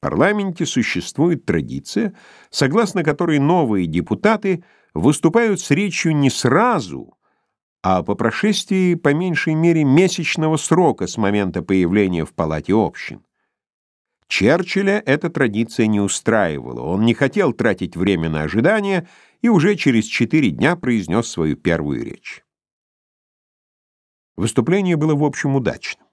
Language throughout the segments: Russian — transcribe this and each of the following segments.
Парламенте существует традиция, согласно которой новые депутаты выступают с речью не сразу, а по прошествии по меньшей мере месячного срока с момента появления в палате общин. Черчилля эта традиция не устраивала. Он не хотел тратить время на ожидание и уже через четыре дня произнес свою первую речь. Выступление было в общем удачным.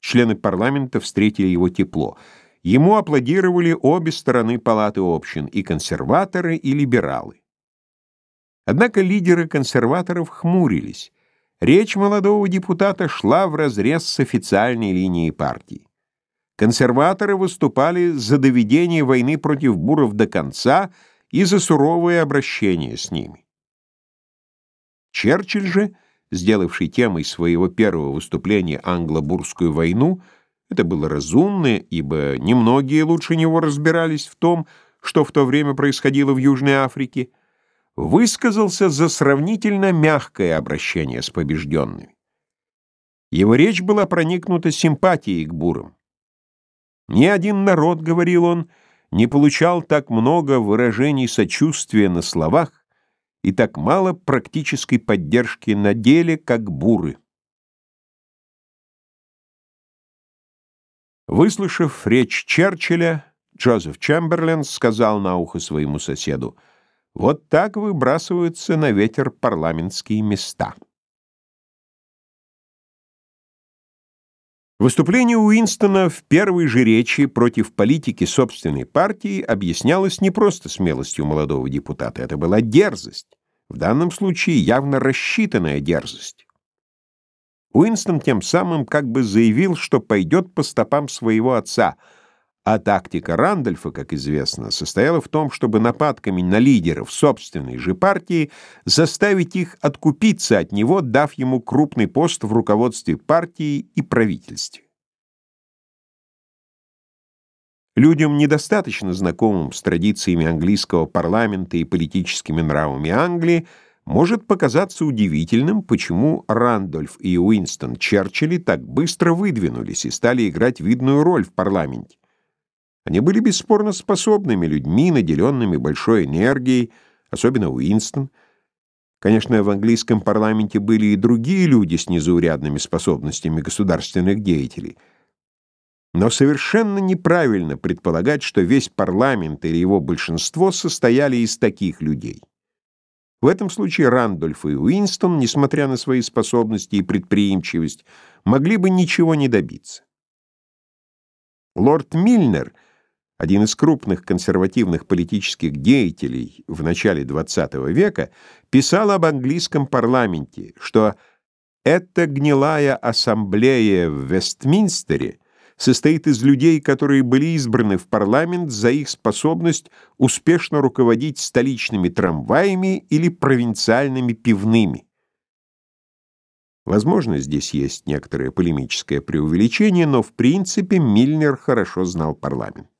Члены парламента встретили его тепло. Ему аплодировали обе стороны палаты общин, и консерваторы, и либералы. Однако лидеры консерваторов хмурились. Речь молодого депутата шла вразрез с официальной линией партии. Консерваторы выступали за доведение войны против буров до конца и за суровое обращение с ними. Черчилль же, сделавший темой своего первого выступления англо-бурскую войну, это было разумно, ибо немногие лучше него разбирались в том, что в то время происходило в Южной Африке, высказался за сравнительно мягкое обращение с побежденными. Его речь была проникнута симпатией к бурам. Ни один народ, говорил он, не получал так много выражений сочувствия на словах и так мало практической поддержки на деле, как буры. Выслушав речь Черчилля, Джозеф Чемберлен сказал на ухо своему соседу, «Вот так выбрасываются на ветер парламентские места». Выступление Уинстона в первой же речи против политики собственной партии объяснялось не просто смелостью молодого депутата, это была дерзость, в данном случае явно рассчитанная дерзость. Уинстон тем самым как бы заявил, что пойдет по стопам своего отца, а тактика Рандольфа, как известно, состояла в том, чтобы нападками на лидеров собственной же партии заставить их откупиться от него, дав ему крупный пост в руководстве партии и правительстве. Людям, недостаточно знакомым с традициями английского парламента и политическими нравами Англии, может показаться удивительным, почему Рандольф и Уинстон Черчилли так быстро выдвинулись и стали играть видную роль в парламенте. Они были бесспорно способными людьми, наделенными большой энергией, особенно Уинстон. Конечно, в английском парламенте были и другие люди с незаурядными способностями государственных деятелей — но совершенно неправильно предполагать, что весь парламент или его большинство состояли из таких людей. В этом случае Рандольф и Уинстон, несмотря на свои способности и предприимчивость, могли бы ничего не добиться. Лорд Мильнер, один из крупных консервативных политических деятелей в начале XX века, писал об английском парламенте, что «эта гнилая ассамблея в Вестминстере состоит из людей, которые были избраны в парламент за их способность успешно руководить столичными трамваями или провинциальными пивными. Возможно, здесь есть некоторое полемическое преувеличение, но в принципе Мильнер хорошо знал парламент.